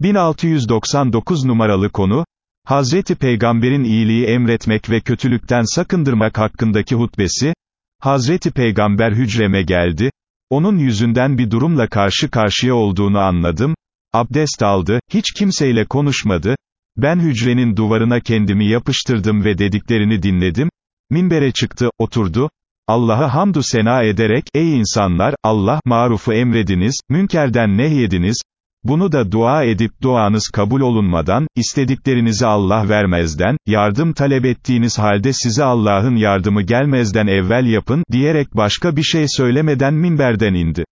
1699 numaralı konu, Hazreti Peygamber'in iyiliği emretmek ve kötülükten sakındırmak hakkındaki hutbesi, Hazreti Peygamber hücreme geldi, onun yüzünden bir durumla karşı karşıya olduğunu anladım, abdest aldı, hiç kimseyle konuşmadı, ben hücrenin duvarına kendimi yapıştırdım ve dediklerini dinledim, minbere çıktı, oturdu, Allah'a hamdü sena ederek, ey insanlar, Allah, marufu emrediniz, münkerden nehyediniz, bunu da dua edip duanız kabul olunmadan, istediklerinizi Allah vermezden, yardım talep ettiğiniz halde size Allah'ın yardımı gelmezden evvel yapın, diyerek başka bir şey söylemeden minberden indi.